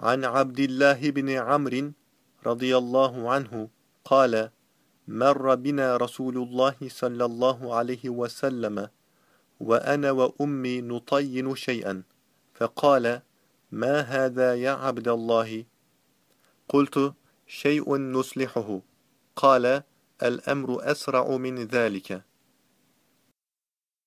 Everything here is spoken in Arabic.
عن عبد الله بن عمرو رضي الله عنه قال مر بنا رسول الله صلى الله عليه وسلم وأنا وأمي نطين شيئا فقال ما هذا يا عبد الله؟ قلت شيء نصلحه. قال الأمر أسرع من ذلك.